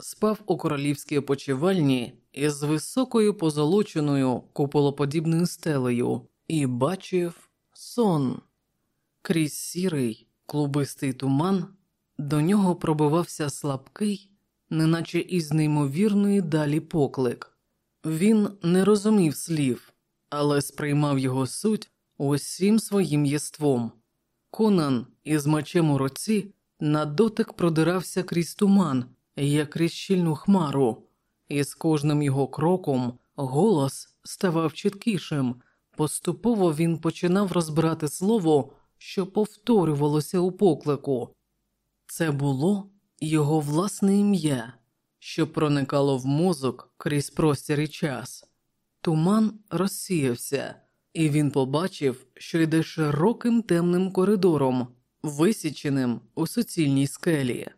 спав у королівській опочивальні із високою позолоченою куполоподібною стелею і бачив сон. Крізь сірий, клубистий туман до нього пробивався слабкий, неначе із неймовірної далі поклик. Він не розумів слів, але сприймав його суть усім своїм єством. Конан із мечем у руці на дотик продирався крізь туман, як щільну хмару, і з кожним його кроком голос ставав чіткішим. Поступово він починав розбирати слово, що повторювалося у поклику. Це було його власне ім'я, що проникало в мозок крізь простір і час. Туман розсіявся, і він побачив, що йде широким темним коридором, висіченим у суцільній скелі.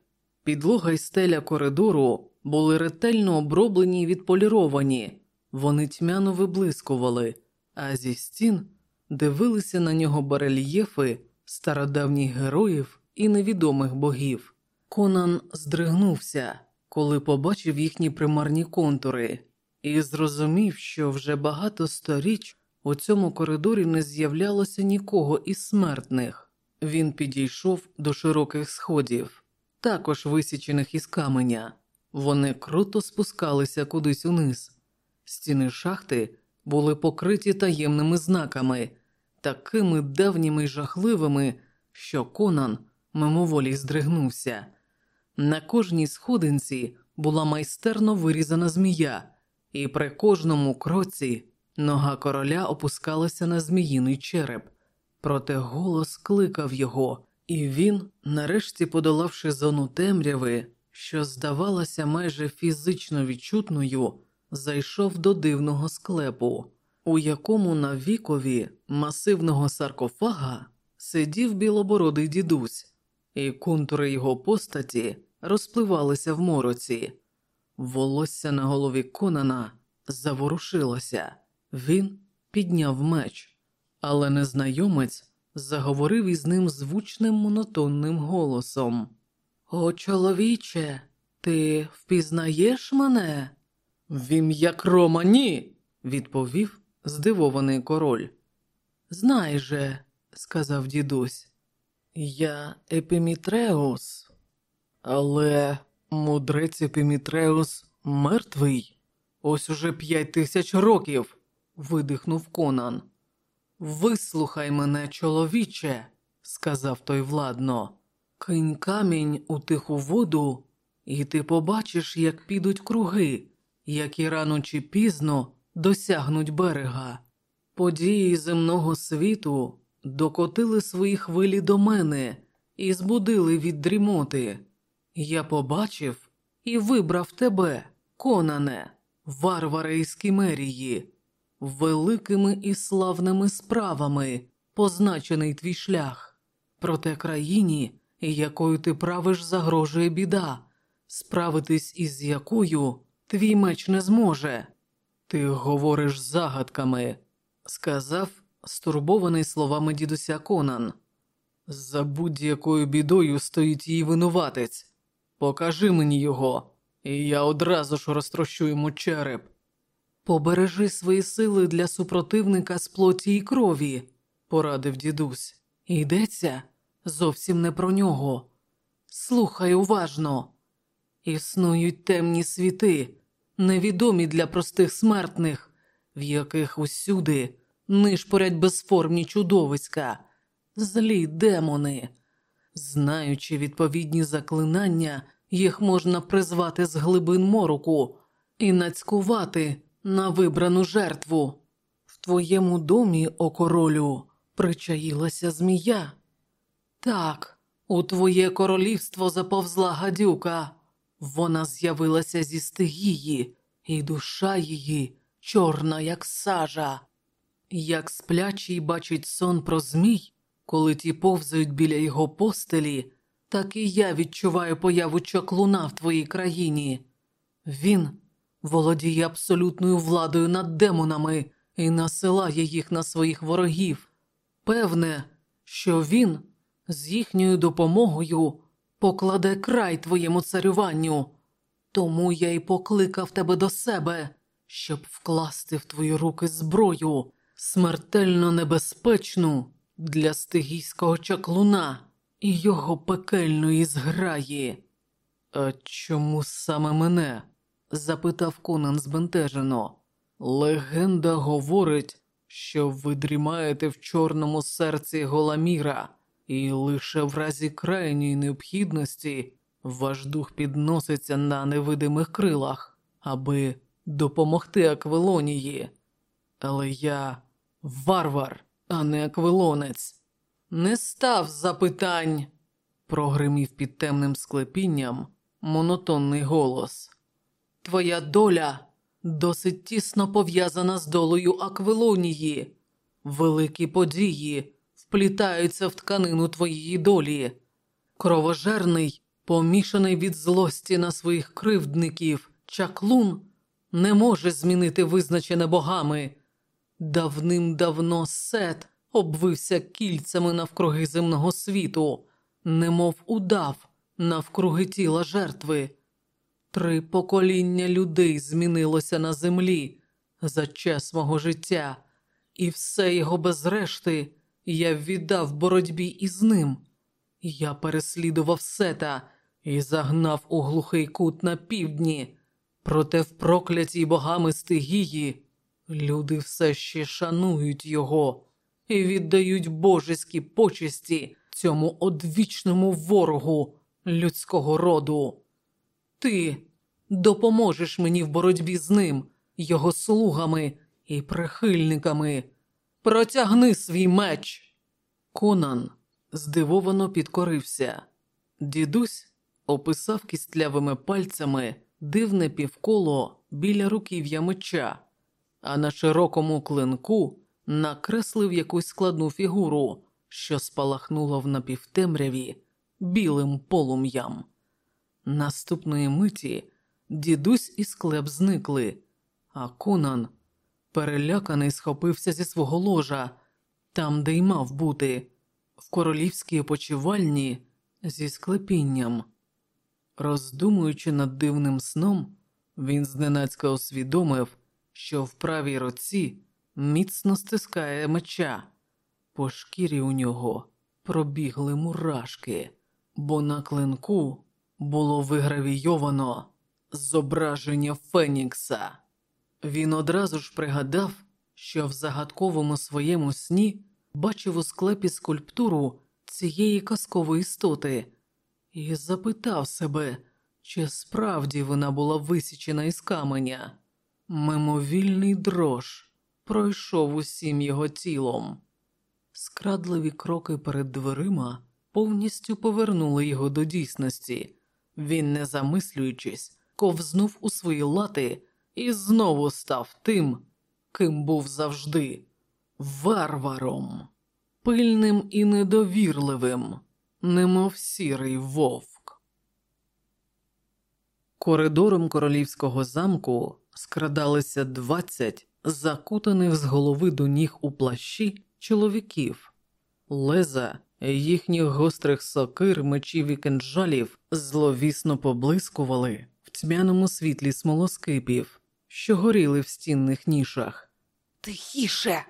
Підлога й стеля коридору були ретельно оброблені й відполіровані, вони тьмяно виблискували, а зі стін дивилися на нього барельєфи стародавніх героїв і невідомих богів. Конан здригнувся, коли побачив їхні примарні контури, і зрозумів, що вже багато сторіч у цьому коридорі не з'являлося нікого із смертних. Він підійшов до широких сходів, також висічених із каменя. Вони круто спускалися кудись униз. Стіни шахти були покриті таємними знаками, такими давніми й жахливими, що Конан мимоволі здригнувся. На кожній сходинці була майстерно вирізана змія, і при кожному кроці нога короля опускалася на зміїний череп, проте голос кликав його, і він, нарешті подолавши зону темряви, що здавалася майже фізично відчутною, зайшов до дивного склепу, у якому на вікові масивного саркофага сидів білобородий дідусь, і контури його постаті розпливалися в мороці. Волосся на голові Конана заворушилося, він підняв меч, але незнайомець заговорив із ним звучним монотонним голосом. О, чоловіче, ти впізнаєш мене? В ім'я Крома ні, відповів здивований король. Знай же, сказав дідусь, я Епімітреус, але мудрець Епімітреус мертвий. Ось уже п'ять тисяч років, видихнув Конан. Вислухай мене, чоловіче, сказав той владно. Кинь камінь у тиху воду, і ти побачиш, як підуть круги, які рано чи пізно досягнуть берега. Події земного світу докотили свої хвилі до мене і збудили від дрімоти. Я побачив і вибрав тебе, конане, варваре із Кімерії, великими і славними справами позначений твій шлях, проте країні, якою ти правиш, загрожує біда, справитись із якою твій меч не зможе. Ти говориш загадками, сказав стурбований словами дідуся Конан. За будь-якою бідою стоїть її винуватець. Покажи мені його, і я одразу ж розтрощу йому череп. Побережи свої сили для супротивника з плоті і крові, порадив дідусь. Йдеться зовсім не про нього. Слухай уважно. Існують темні світи, невідомі для простих смертних, в яких усюди нишпорять безформні чудовиська, злі демони. Знаючи відповідні заклинання, їх можна призвати з глибин мороку і нацькувати на вибрану жертву. В твоєму домі, о королю, причаїлася змія. Так, у твоє королівство заповзла гадюка. Вона з'явилася зі стигії, і душа її чорна, як сажа. Як сплячий бачить сон про змій, коли ті повзають біля його постелі, так і я відчуваю появу чаклуна в твоїй країні. Він володіє абсолютною владою над демонами і насилає їх на своїх ворогів. Певне, що він з їхньою допомогою покладе край твоєму царюванню. Тому я й покликав тебе до себе, щоб вкласти в твої руки зброю, смертельно небезпечну для стигійського чаклуна і його пекельної зграї. А чому саме мене? Запитав Конан збентежено. Легенда говорить, що ви дрімаєте в чорному серці Голаміра, і лише в разі крайньої необхідності ваш дух підноситься на невидимих крилах, аби допомогти Аквилонії. Але я варвар, а не аквилонець. Не став запитань, прогримів під темним склепінням монотонний голос. Твоя доля досить тісно пов'язана з долею Аквилонії. Великі події вплітаються в тканину твоєї долі. Кровожерний, помішаний від злості на своїх кривдників, чаклун не може змінити визначене богами. Давним-давно сет обвився кільцями навкруги земного світу, немов удав навкруги тіла жертви. Три покоління людей змінилося на землі за час мого життя, і все його без решти я віддав боротьбі із ним. Я переслідував сета і загнав у глухий кут на півдні, проте в проклятій богами стигії люди все ще шанують його і віддають божеські почесті цьому одвічному ворогу людського роду. Ти допоможеш мені в боротьбі з ним, його слугами і прихильниками. Протягни свій меч. Конан здивовано підкорився. Дідусь описав кістлявими пальцями дивне півколо біля руків'я меча, а на широкому клинку накреслив якусь складну фігуру, що спалахнула в напівтемряві білим полум'ям. Наступної миті дідусь і склеп зникли, а Конан, переляканий, схопився зі свого ложа, там, де й мав бути, в королівській опочивальні зі склепінням. Роздумуючи над дивним сном, він зненацька усвідомив, що в правій руці міцно стискає меча, по шкірі у нього пробігли мурашки, бо на клинку було вигравійовано зображення Фенікса. Він одразу ж пригадав, що в загадковому своєму сні бачив у склепі скульптуру цієї казкової істоти і запитав себе, чи справді вона була висічена із каменя. Мимовільний дрож пройшов усім його тілом. Скрадливі кроки перед дверима повністю повернули його до дійсності. Він, не замислюючись, ковзнув у свої лати і знову став тим, ким був завжди варваром, пильним і недовірливим, немов сірий вовк. Коридором королівського замку скрадалися двадцять закутаних з голови до ніг у плащі чоловіків, леза їхніх гострих сокир, мечів і кинджалів зловісно поблискували в тьмяному світлі смолоскипів, що горіли в стінних нішах. Тихіше.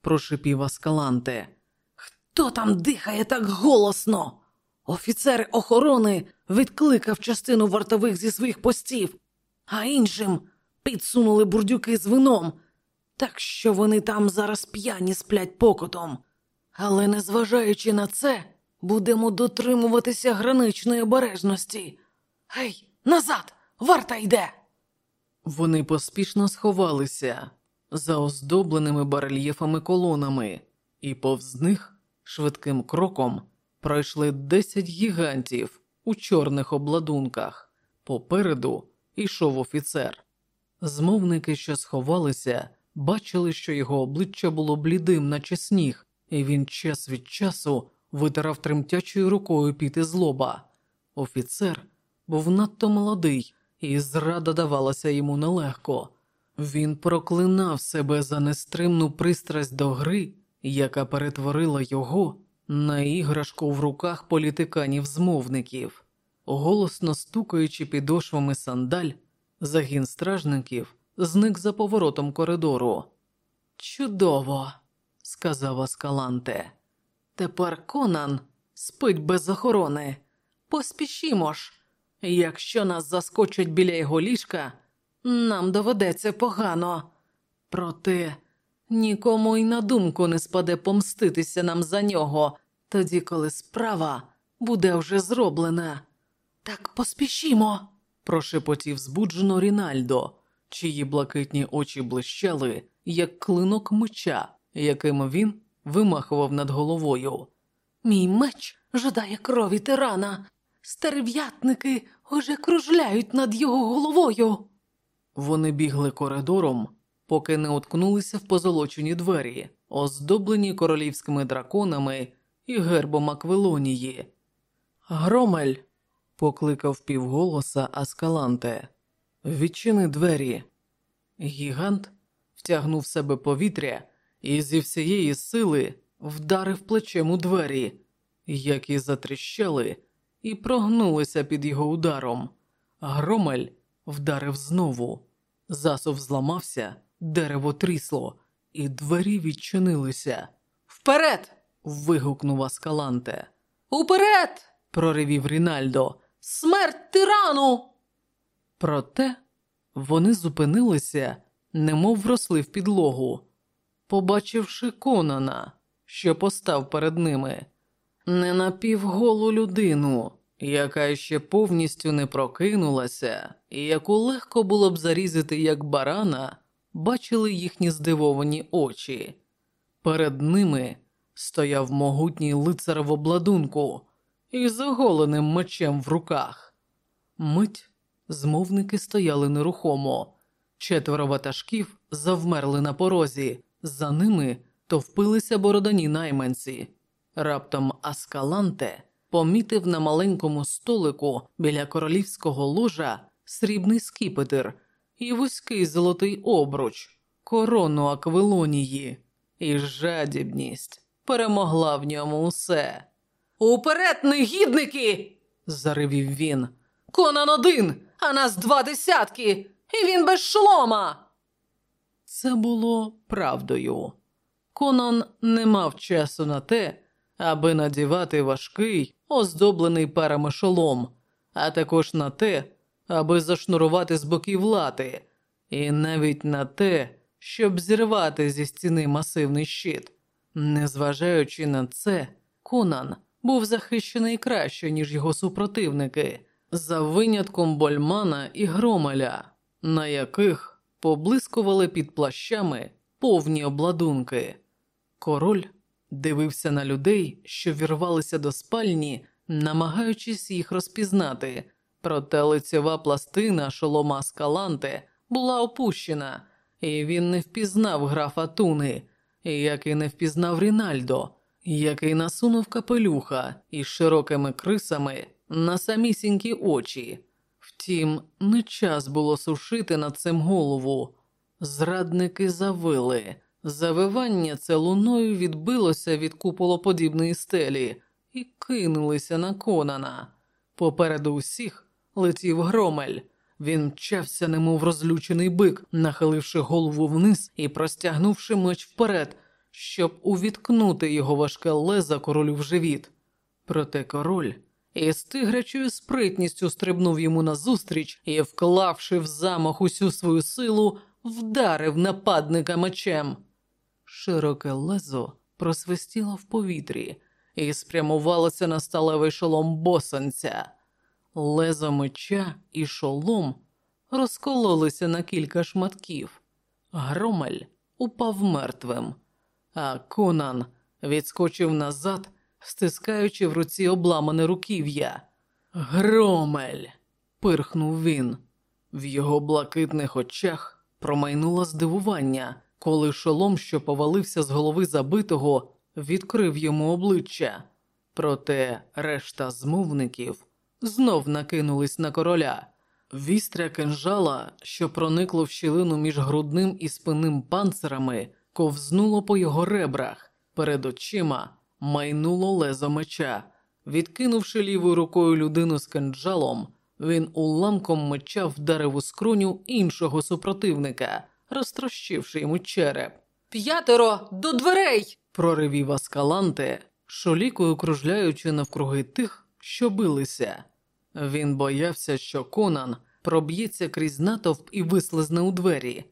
Прошипів Аскаланте. Хто там дихає так голосно? Офіцер охорони відкликав частину вартових зі своїх постів, а іншим підсунули бурдюки з вином, так що вони там зараз п'яні сплять покотом. Але незважаючи на це, будемо дотримуватися граничної обережності. Гей, назад! Варта йде! Вони поспішно сховалися за оздобленими барельєфами колонами, і повз них швидким кроком пройшли десять гігантів у чорних обладунках. Попереду йшов офіцер. Змовники, що сховалися, бачили, що його обличчя було блідим, наче сніг, і він час від часу витирав тремтячою рукою піти з лоба. Офіцер був надто молодий, і зрада давалася йому нелегко. Він проклинав себе за нестримну пристрасть до гри, яка перетворила його на іграшку в руках політиканів змовників. голосно стукаючи підошвами сандаль, загін стражників зник за поворотом коридору. Чудово, сказав Аскаланте. Тепер Конан спить без охорони. Поспішімо ж. Якщо нас заскочать біля його ліжка, нам доведеться погано. Проте нікому й на думку не спаде помститися нам за нього, тоді коли справа буде вже зроблена. Так поспішімо, прошепотів збуджено Рінальдо, чиї блакитні очі блищали, як клинок меча, яким він вимахував над головою. Мій меч жадає крові тирана. Стерв'ятники уже кружляють над його головою. Вони бігли коридором, поки не уткнулися в позолочені двері, оздоблені королівськими драконами і гербом Аквилонії. Громель, покликав півголоса Аскаланте. Відчини двері. Гігант втягнув в себе повітря і зі всієї сили вдарив плечем у двері, які затріщали і прогнулися під його ударом. Громель вдарив знову. Засов зламався, дерево трісло, і двері відчинилися. Вперед! вигукнув Аскаланте. Уперед! проривів Рінальдо. Смерть тирану! Проте вони зупинилися, немов вросли в підлогу, побачивши Конана, що постав перед ними, не напівголу людину, яка ще повністю не прокинулася, і яку легко було б зарізати як барана, бачили їхні здивовані очі. Перед ними стояв могутній лицар в обладунку із оголеним мечем в руках. Мить змовники стояли нерухомо, четверо ватажків завмерли на порозі, за ними товпилися бородані найманці. Раптом Аскаланте помітив на маленькому столику біля королівського ложа срібний скіпетр і вузький золотий обруч, корону Аквилонії, і жадібність перемогла в ньому усе. Уперед, негідники! заривів він. Конан один, а нас два десятки, і він без шлома. Це було правдою. Конан не мав часу на те, аби надівати важкий, оздоблений парами шолом, а також на те, аби зашнурувати з боків лати, і навіть на те, щоб зірвати зі стіни масивний щит. Незважаючи на це, Конан був захищений краще, ніж його супротивники, за винятком Больмана і Громеля, на яких поблискували під плащами повні обладунки. Король дивився на людей, що вірвалися до спальні, намагаючись їх розпізнати, проте лицьова пластина шолома Скаланте була опущена, і він не впізнав графа Туни, як і не впізнав Рінальдо, який насунув капелюха із широкими крисами на самісінькі очі. Втім, не час було сушити над цим голову. Зрадники завили. Завивання це луною відбилося від куполоподібної стелі і кинулися на Конана. Попереду усіх летів громель. Він мчався, немов розлючений бик, нахиливши голову вниз і простягнувши меч вперед, щоб увіткнути його важке леза королю в живіт. Проте король із тигрячою спритністю стрибнув йому назустріч і, вклавши в замах усю свою силу, вдарив нападника мечем. Широке лезо просвистіло в повітрі і спрямувалося на сталевий шолом босанця. Лезо меча і шолом розкололися на кілька шматків. Громель упав мертвим, а Конан відскочив назад, стискаючи в руці обламане руків'я. Громель. пирхнув він. В його блакитних очах промайнуло здивування, коли шолом, що повалився з голови забитого, відкрив йому обличчя. Проте решта змовників знов накинулись на короля. Вістря кинжала, що проникло в щілину між грудним і спинним панцирами, ковзнуло по його ребрах. Перед очима майнуло лезо меча, Відкинувши лівою рукою людину з кинджалом, він уламком меча вдарив у скроню іншого супротивника, розтрощивши йому череп. П'ятеро до дверей. проривів Аскаланте, шолікою кружляючи навкруги тих, що билися. Він боявся, що Конан проб'ється крізь натовп і вислизне у двері.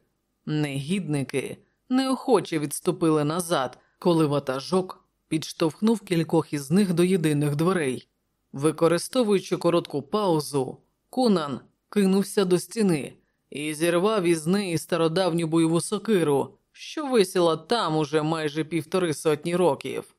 Негідники неохоче відступили назад, коли ватажок підштовхнув кількох із них до єдиних дверей. Використовуючи коротку паузу, Конан кинувся до стіни і зірвав із неї стародавню бойову сокиру, що висіла там уже майже півтори сотні років.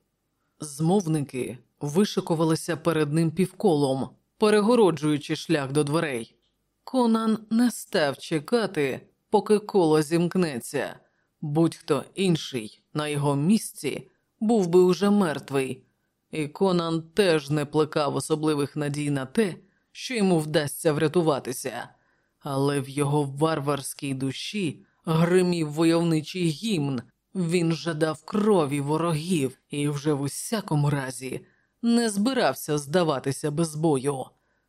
Змовники вишикувалися перед ним півколом, перегороджуючи шлях до дверей. Конан не став чекати, поки коло зімкнеться. Будь-хто інший на його місці був би уже мертвий, і Конан теж не плекав особливих надій на те, що йому вдасться врятуватися, але в його варварській душі гримів войовничий гімн. Він жадав крові ворогів і вже в усякому разі не збирався здаватися без бою.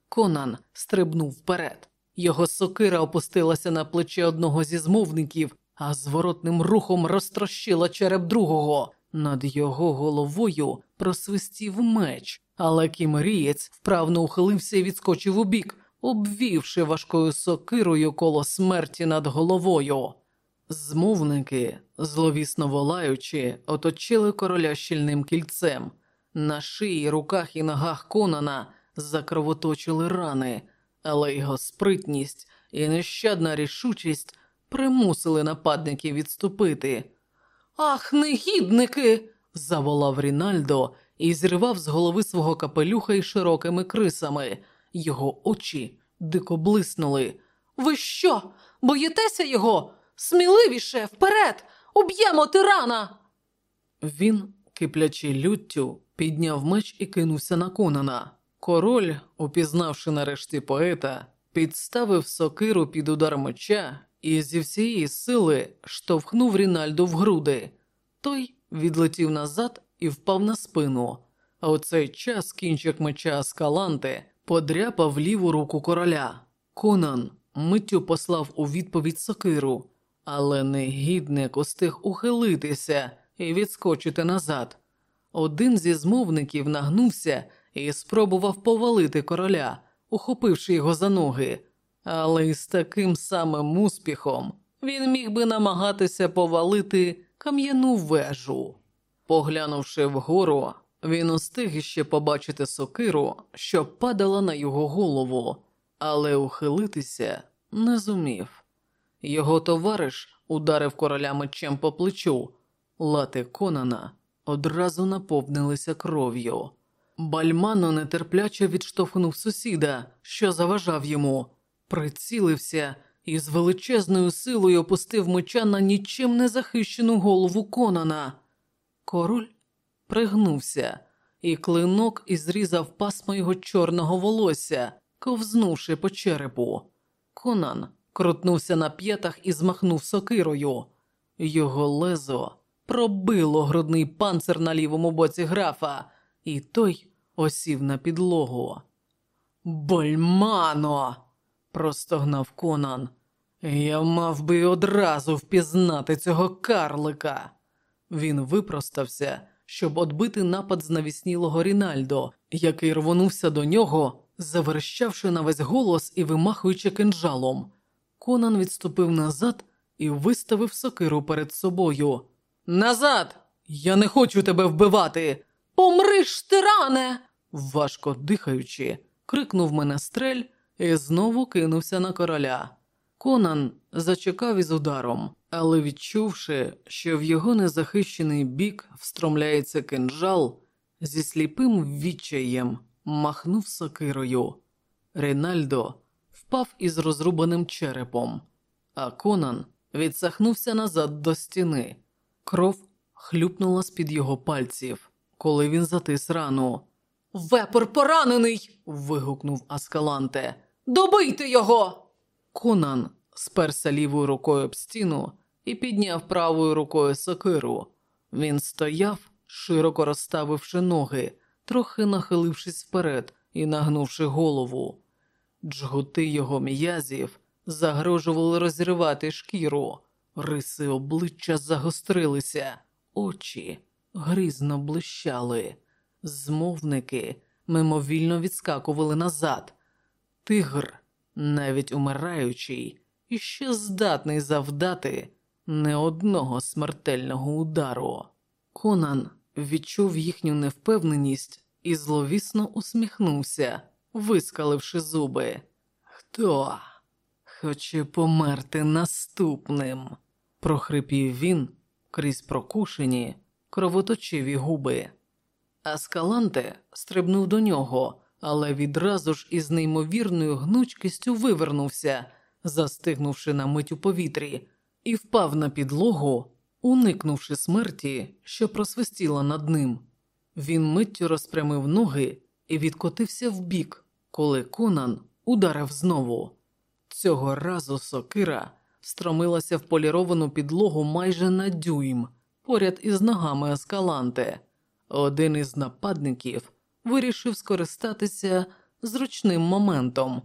Конан стрибнув вперед. Його сокира опустилася на плече одного зі змовників, а зворотним рухом розтрощила череп другого. Над його головою просвистів меч, але кімерієць вправно ухилився і відскочив у бік, обвівши важкою сокирою коло смерті над головою. Змовники, зловісно волаючи, оточили короля щільним кільцем. На шиї, руках і ногах Конана закровоточили рани, але його спритність і нещадна рішучість примусили нападників відступити. Ах, негідники! заволав Рінальдо і зривав з голови свого капелюха й широкими крисами. Його очі дико блиснули. Ви що? Боїтеся його? Сміливіше, вперед! Уб'ємо тирана! Він, киплячи люттю, підняв меч і кинувся на Конана. Король, упізнавши нарешті поета, підставив сокиру під удар меча і зі всієї сили штовхнув Рінальду в груди. Той відлетів назад і впав на спину. А у цей час кінчик меча Аскаланте подряпав ліву руку короля. Конан миттю послав у відповідь сокиру, але негідник устиг ухилитися і відскочити назад. Один зі змовників нагнувся і спробував повалити короля, ухопивши його за ноги, але із таким самим успіхом він міг би намагатися повалити кам'яну вежу. Поглянувши вгору, він устиг іще побачити сокиру, що падала на його голову, але ухилитися не зумів. Його товариш ударив короля мечем по плечу, лати Конана одразу наповнилися кров'ю. Бальмано нетерпляче відштовхнув сусіда, що заважав йому, прицілився і з величезною силою опустив меча на нічим не захищену голову Конана. Король пригнувся, і клинок ізрізав пасмо його чорного волосся, ковзнувши по черепу. Конан крутнувся на п'ятах і змахнув сокирою. Його лезо пробило грудний панцир на лівому боці графа, і той осів на підлогу. Больмано. Простогнав Конан. Я мав би одразу впізнати цього карлика. Він випростався, щоб отбити напад з навіснілого Рінальдо, який рвонувся до нього, заверщавши на весь голос і вимахуючи кинджалом. Конан відступив назад і виставив сокиру перед собою. Назад! Я не хочу тебе вбивати. Помриш, тиране! важко дихаючи, крикнув менестрель і знову кинувся на короля. Конан зачекав із ударом, але відчувши, що в його незахищений бік встромляється кинджал, зі сліпим відчаєм махнув сокирою. Ринальдо впав із розрубаним черепом, а Конан відсахнувся назад до стіни. Кров хлюпнула з-під його пальців, коли він затис рану. Вепер поранений. вигукнув Аскаланте. Добийте його. Конан сперся лівою рукою об стіну і підняв правою рукою сокиру. Він стояв, широко розставивши ноги, трохи нахилившись вперед і нагнувши голову. Джгути його м'язів загрожували розірвати шкіру, риси обличчя загострилися, очі грізно блищали, змовники мимовільно відскакували назад. Тигр, навіть умираючий, іще здатний завдати не одного смертельного удару. Конан відчув їхню невпевненість і зловісно усміхнувся, вискаливши зуби. Хто хоче померти наступним? прохрипів він крізь прокушені, кровоточиві губи. Аскаланте стрибнув до нього, але відразу ж із неймовірною гнучкістю вивернувся, застигнувши на мить у повітрі, і впав на підлогу, уникнувши смерті, що просвистіла над ним. Він миттю розпрямив ноги і відкотився вбік, коли Конан ударив знову. Цього разу сокира встромилася в поліровану підлогу майже на дюйм, поряд із ногами Аскаланте. Один із нападників вирішив скористатися зручним моментом,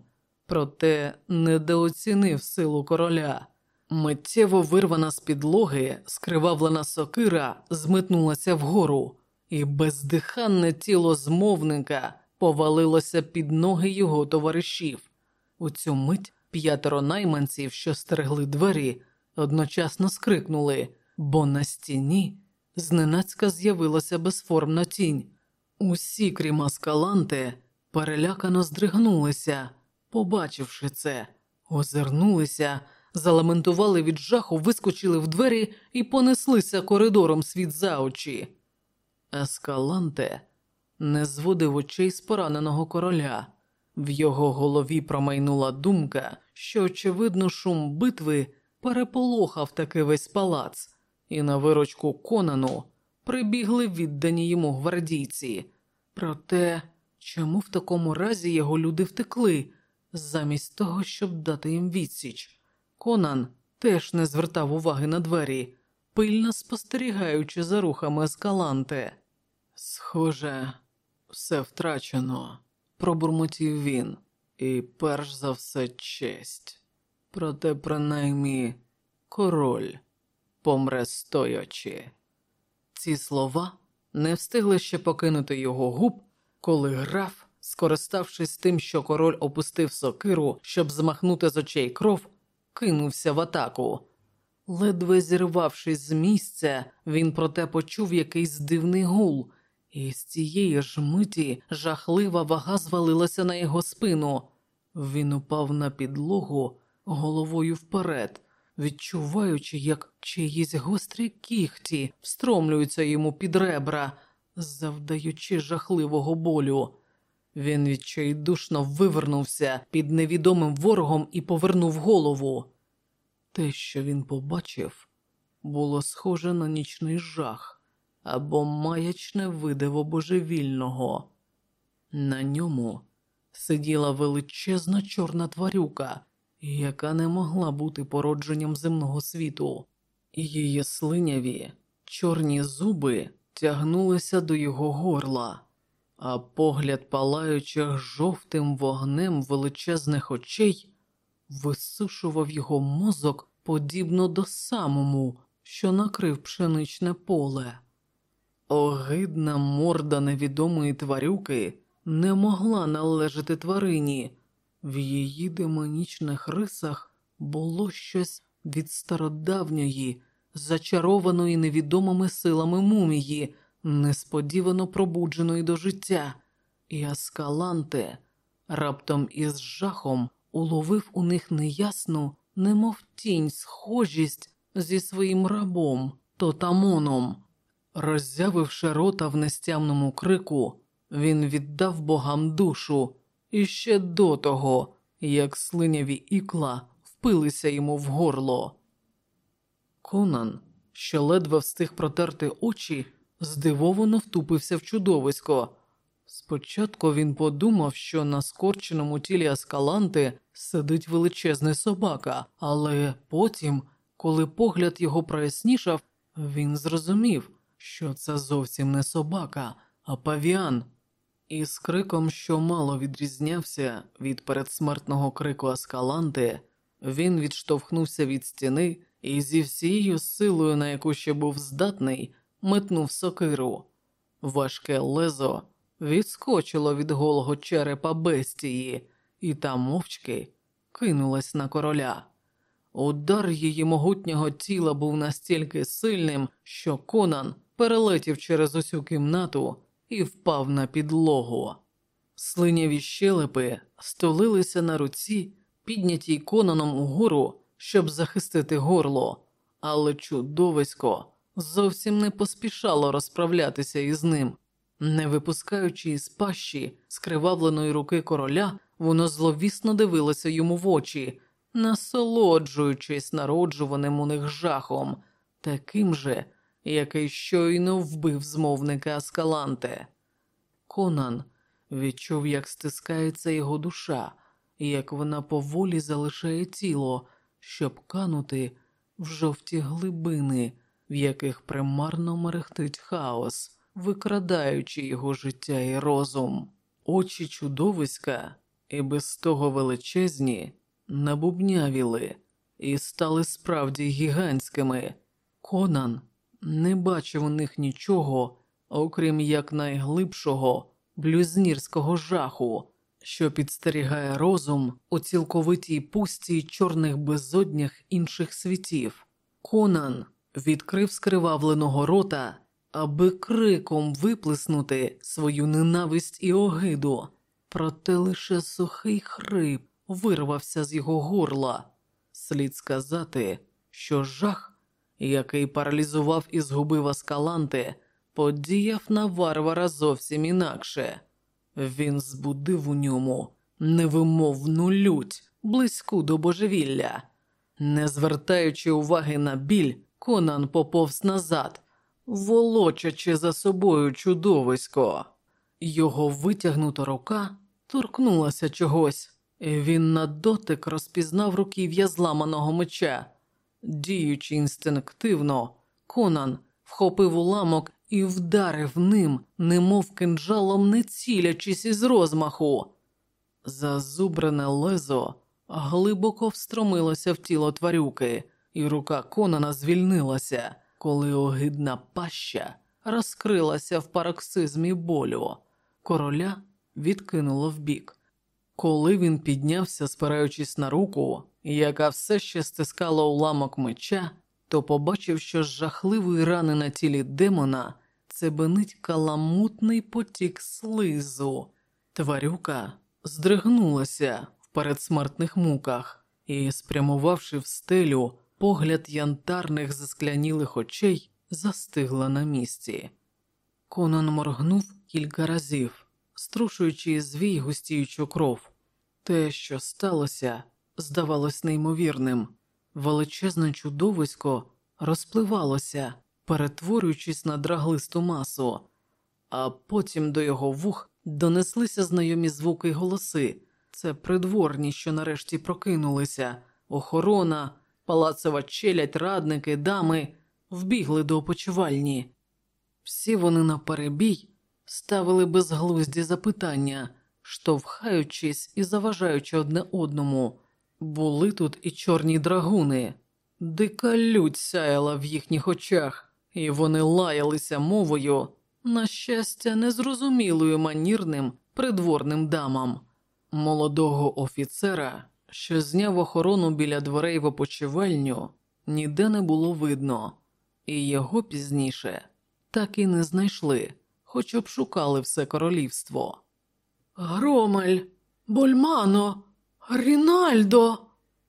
проте недооцінив силу короля. Миттєво вирвана з підлоги, скривавлена сокира змитнулася вгору, і бездиханне тіло змовника повалилося під ноги його товаришів. У цю мить п'ятеро найманців, що стерегли двері, одночасно скрикнули, бо на стіні зненацька з'явилася безформна тінь. Усі, крім Аскаланте, перелякано здригнулися, побачивши це, озирнулися, заламентували від жаху, вискочили в двері і понеслися коридором світ за очі. Аскаланте не зводив очей з пораненого короля. В його голові промайнула думка, що, очевидно, шум битви переполохав таки весь палац, і на вирочку Конану прибігли віддані йому гвардійці. Проте, чому в такому разі його люди втекли, замість того, щоб дати їм відсіч? Конан теж не звертав уваги на двері, пильно спостерігаючи за рухами ескаланти. Схоже, все втрачено, пробурмотів він, і перш за все честь. Проте, принаймні, король помре стоячи. Ці слова не встигли ще покинути його губ, коли граф, скориставшись тим, що король опустив сокиру, щоб змахнути з очей кров, кинувся в атаку. Ледве зірвавшись з місця, він проте почув якийсь дивний гул, і з цієї ж миті жахлива вага звалилася на його спину. Він упав на підлогу головою вперед, відчуваючи, як чиїсь гострі кіхті встромлюються йому під ребра, завдаючи жахливого болю. Він відчайдушно вивернувся під невідомим ворогом і повернув голову. Те, що він побачив, було схоже на нічний жах або маячне видиво божевільного. На ньому сиділа величезна чорна тварюка, яка не могла бути породженням земного світу, її слиняві чорні зуби тягнулися до його горла, а погляд палаючих жовтим вогнем величезних очей висушував його мозок подібно до самому, що накрив пшеничне поле. Огидна морда невідомої тварюки не могла належати тварині. В її демонічних рисах було щось від стародавньої, зачарованої невідомими силами мумії, несподівано пробудженої до життя, і Аскаланте раптом із жахом уловив у них неясну, немов тінь, схожість зі своїм рабом Тотамоном. Роззявивши рота в нестямному крику, він віддав богам душу і ще до того, як слиняві ікла впилися йому в горло. Конан, що ледве встиг протерти очі, здивовано втупився в чудовисько. Спочатку він подумав, що на скорченому тілі Аскаланти сидить величезний собака, але потім, коли погляд його прояснішав, він зрозумів, що це зовсім не собака, а павіан, І з криком, що мало відрізнявся від передсмертного крику Аскаланти, він відштовхнувся від стіни і зі всією силою, на яку ще був здатний, метнув сокиру. Важке лезо відскочило від голого черепа бестії, і та мовчки кинулась на короля. Удар її могутнього тіла був настільки сильним, що Конан перелетів через усю кімнату і впав на підлогу. Слиняві щелепи столилися на руці, піднятій Конаном угору, щоб захистити горло, але чудовисько зовсім не поспішало розправлятися із ним. Не випускаючи із пащі скривавленої руки короля, воно зловісно дивилося йому в очі, насолоджуючись народжуваним у них жахом, таким же, який щойно вбив змовника Аскаланте. Конан відчув, як стискається його душа, як вона поволі залишає тіло, щоб канути в жовті глибини, в яких примарно мерехтить хаос, викрадаючи його життя і розум. Очі чудовиська, і без того величезні, набубнявіли і стали справді гігантськими. Конан не бачив у них нічого, окрім як найглибшого блюзнірського жаху, що підстерігає розум у цілковитій пусті чорних безоднях інших світів. Конан відкрив скривавленого рота, аби криком виплеснути свою ненависть і огиду, проте лише сухий хрип вирвався з його горла. Слід сказати, що жах який паралізував і згубив Аскаланти, подіяв на варвара зовсім інакше. Він збудив у ньому невимовну лють, близьку до божевілля. Не звертаючи уваги на біль, Конан поповз назад, волочачи за собою чудовисько. Його витягнута рука торкнулася чогось, він на дотик розпізнав руків'я зламаного меча. Діючи інстинктивно, Конан вхопив уламок і вдарив ним, немов кинджалом, не цілячись із розмаху. Зазубрене лезо глибоко встромилося в тіло тварюки, і рука Конана звільнилася, коли огидна паща розкрилася в пароксизмі болю. Короля відкинуло вбік. Коли він піднявся, спираючись на руку, яка все ще стискала уламок меча, то побачив, що з жахливої рани на тілі демона цебенить каламутний потік слизу. Тварюка здригнулася в передсмертних муках і, спрямувавши в стелю погляд янтарних засклянілих очей, застигла на місці. Конан моргнув кілька разів, струшуючи звій густіючу кров. Те, що сталося, здавалось неймовірним. Величезне чудовисько розпливалося, перетворюючись на драглисту масу, а потім до його вух донеслися знайомі звуки й голоси. Це придворні, що нарешті прокинулися, охорона, палацова челядь, радники, дами вбігли до опочивальні. Всі вони на перебій ставили безглузді запитання, штовхаючись і заважаючи одне одному. Були тут і чорні драгуни, дика лють сяяла в їхніх очах, і вони лаялися мовою, на щастя, незрозумілою манірним придворним дамам. Молодого офіцера, що зняв охорону біля дверей в опочивальню, ніде не було видно, і його пізніше так і не знайшли, хоч обшукали все королівство. Громель, Больмано. Рінальдо.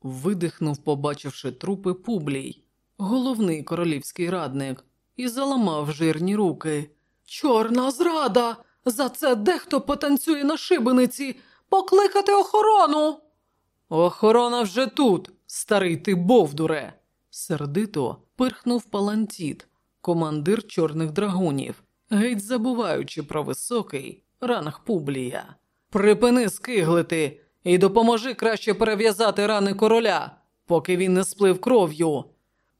видихнув, побачивши трупи публій, головний королівський радник, і заламав жирні руки. Чорна зрада! За це дехто потанцює на шибениці, покликати охорону. Охорона вже тут, старий ти бовдуре. Сердито пирхнув палантіт, командир чорних драгунів, геть забуваючи про високий ранг публія. Припини скиглити і допоможи краще перев'язати рани короля, поки він не сплив кров'ю.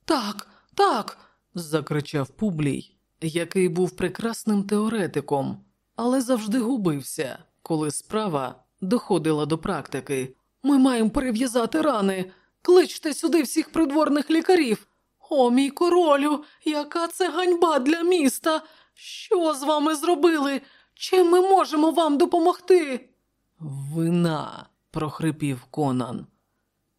Так, так. закричав Публій, який був прекрасним теоретиком, але завжди губився, коли справа доходила до практики. Ми маємо перев'язати рани. Кличте сюди всіх придворних лікарів. О, мій королю, яка це ганьба для міста. Що з вами зробили? Чим ми можемо вам допомогти? Вина, прохрипів Конан.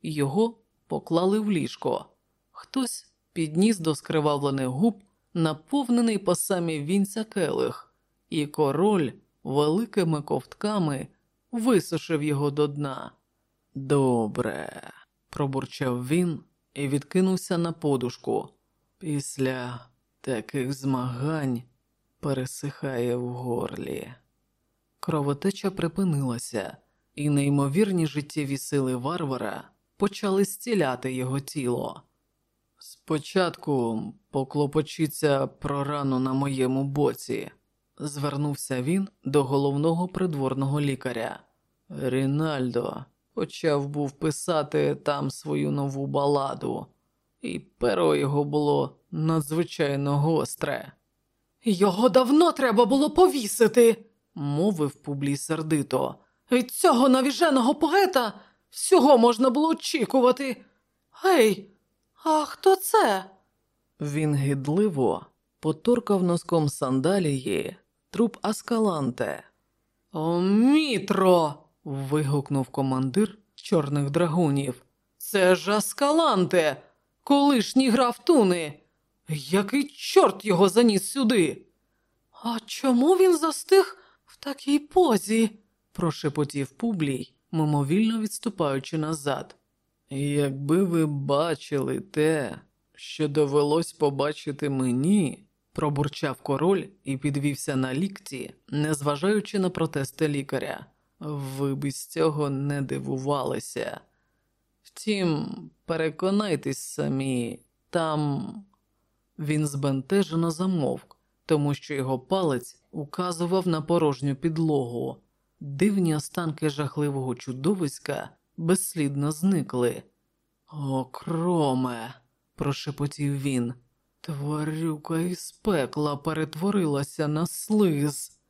Його поклали в ліжко. Хтось підніс до скривавлених губ наповнений по самі вінця келих, і король великими ковтками висушив його до дна. Добре, пробурчав він і відкинувся на подушку. Після таких змагань пересихає в горлі. Кровотеча припинилася, і неймовірні життєві сили варвара почали зціляти його тіло. Спочатку поклопочіться про рану на моєму боці, звернувся він до головного придворного лікаря. Рінальдо почав був писати там свою нову баладу, і перо його було надзвичайно гостре. Його давно треба було повісити, мовив публій сердито. Від цього навіженого поета всього можна було очікувати. Гей, а хто це? Він гидливо поторкав носком сандалії труп Аскаланте. О, Мітро. вигукнув командир чорних драгунів. Це ж Аскаланте, колишній граф Туни. Який чорт його заніс сюди? А чому він застиг в такій позі? прошепотів публій, мимовільно відступаючи назад. Якби ви бачили те, що довелось побачити мені, пробурчав король і підвівся на лікті, незважаючи на протести лікаря. Ви б з цього не дивувалися. Втім, переконайтесь самі, там він збентежено замовк, тому що його палець указував на порожню підлогу. Дивні останки жахливого чудовиська безслідно зникли. О, кроме, прошепотів він. Тварюка із пекла перетворилася на слиз.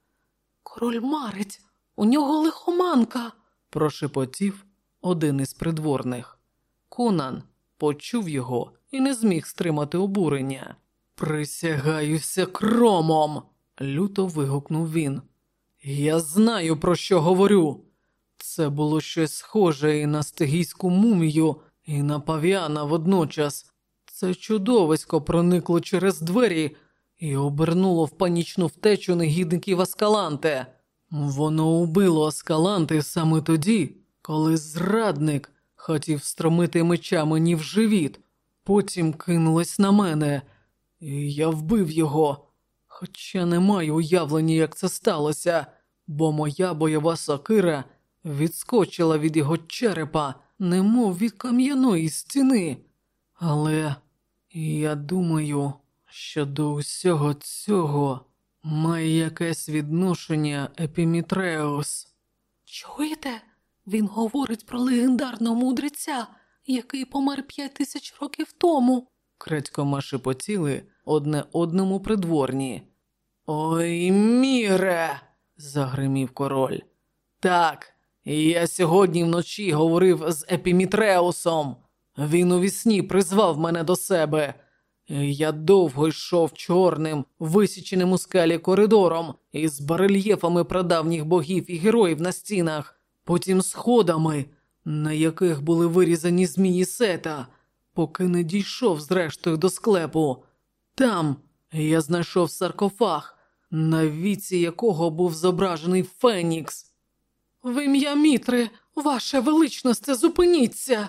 Король марить, у нього лихоманка, прошепотів один із придворних. Конан почув його і не зміг стримати обурення. Присягаюся кромом, люто вигукнув він. Я знаю, про що говорю. Це було щось схоже і на стигійську мумію, і на пав'яна водночас. Це чудовисько проникло через двері і обернуло в панічну втечу негідників Аскаланте. Воно убило Аскаланти саме тоді, коли зрадник хотів стромити меча мені в живіт, потім кинулось на мене, і я вбив його. Хоча не маю уявлення, як це сталося, бо моя бойова сокира відскочила від його черепа, немов від кам'яної стіни. Але я думаю, що до усього цього має якесь відношення Епімітреус. Чуєте? Він говорить про легендарного мудреця, який помер п'ять тисяч років тому. Крадькома шепотіли одне одному придворні. Ой, міре. загримів король. Так, я сьогодні вночі говорив з Епімітреусом. Він у вісні призвав мене до себе. Я довго йшов чорним, висіченим у скалі коридором із барельєфами прадавніх богів і героїв на стінах, потім сходами, на яких були вирізані змії сета, поки не дійшов зрештою до склепу. Там я знайшов саркофаг, на віці якого був зображений Фенікс. В ім'я Мітри, ваше величносте, зупиніться.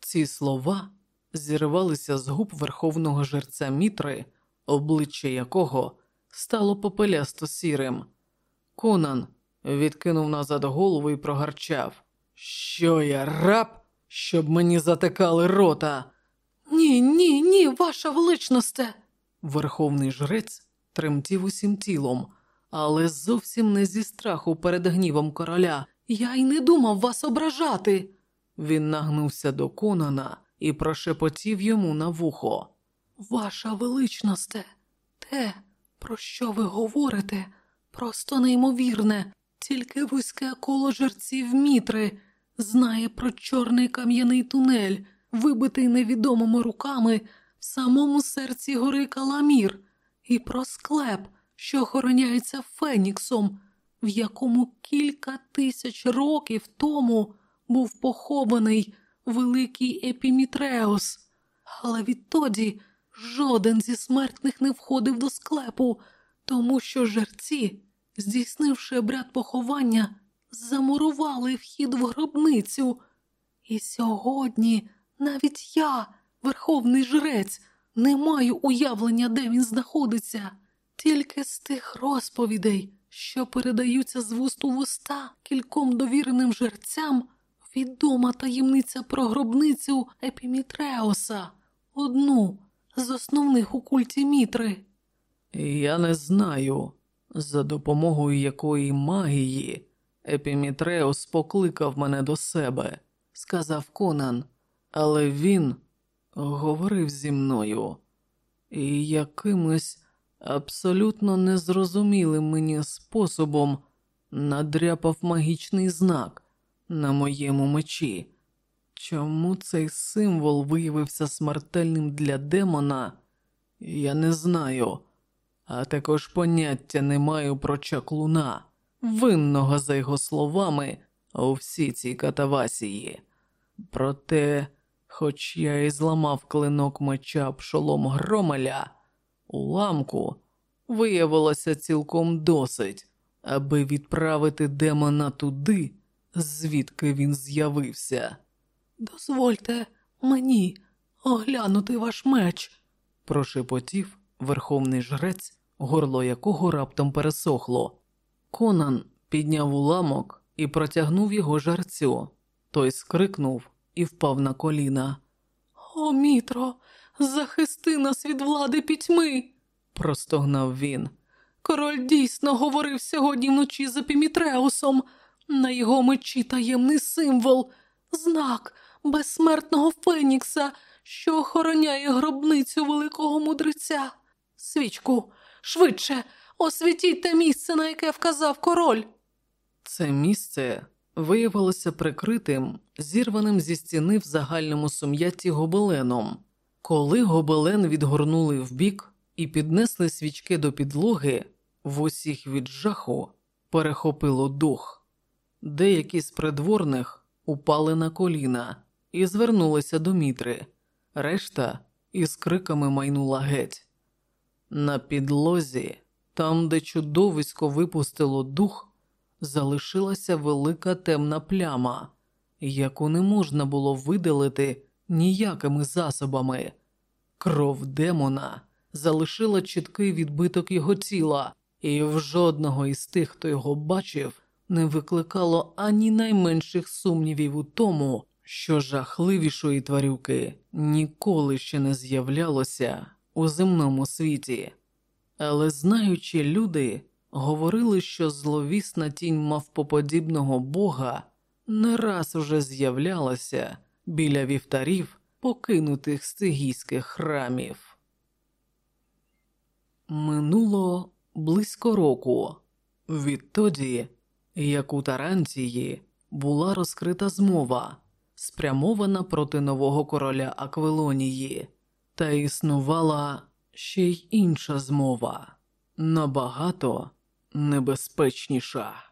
Ці слова зірвалися з губ верховного жерця Мітри, обличчя якого стало попелясто сірим. Конан відкинув назад голову і прогарчав. Що я раб, щоб мені затикали рота? Ні, ні, ні, ваша величносте. Верховний жрець тремтів усім тілом, але зовсім не зі страху перед гнівом короля. Я й не думав вас ображати. Він нагнувся до Конана і прошепотів йому на вухо. Ваша величносте, те, про що ви говорите, Просто неймовірне, тільки вузьке коло жерців мітри знає про чорний кам'яний тунель, вибитий невідомими руками в самому серці гори Каламір, і про склеп, що охороняється Феніксом, в якому кілька тисяч років тому був похований великий Епімітреос. Але відтоді жоден зі смертних не входив до склепу, тому що жерці, здійснивши обряд поховання, замурували вхід в гробницю. І сьогодні навіть я, верховний жрець, не маю уявлення, де він знаходиться, тільки з тих розповідей, що передаються з вуст у вуста кільком довіреним жерцям, відома таємниця про гробницю Епімітреоса, одну з основних у культі Мітри. Я не знаю, за допомогою якої магії Епімітреус покликав мене до себе, сказав Конан, але він говорив зі мною і якимось абсолютно незрозумілим мені способом надряпав магічний знак на моєму мечі. Чому цей символ виявився смертельним для демона, я не знаю, а також поняття не маю про чаклуна, винного, за його словами, у всій цій катавасії. Проте, хоч я і зламав клинок меча пшолом громеля, уламку виявилося цілком досить, аби відправити демона туди, звідки він з'явився. Дозвольте мені оглянути ваш меч. прошепотів верховний жрець, горло якого раптом пересохло. Конан підняв уламок і протягнув його жарцю. Той скрикнув і впав на коліна. О, Мітро, захисти нас від влади пітьми. Простогнав він. Король дійсно говорив сьогодні вночі за Пімітреусом. На його мечі таємний символ, знак безсмертного Фенікса, що охороняє гробницю великого мудреця. Свічку, швидше, освітіть те місце, на яке вказав король. Це місце виявилося прикритим, зірваним зі стіни в загальному сум'ятті гобеленом. Коли гобелен відгорнули вбік і піднесли свічки до підлоги, в усіх від жаху перехопило дух. Деякі з придворних упали на коліна і звернулися до мітри, решта із криками майнула геть. На підлозі, там, де чудовисько випустило дух, залишилася велика темна пляма, яку не можна було видалити ніякими засобами. Кров демона залишила чіткий відбиток його тіла, і в жодного із тих, хто його бачив, не викликало ані найменших сумнівів у тому, що жахливішої тварюки ніколи ще не з'являлося у земному світі. Але знаючи люди, говорили, що зловісна тінь мавпоподібного бога не раз уже з'являлася біля вівтарів покинутих стигійських храмів. Минуло близько року. Відтоді, як у Тарантії була розкрита змова, спрямована проти нового короля Аквилонії, та існувала ще й інша змова, набагато небезпечніша.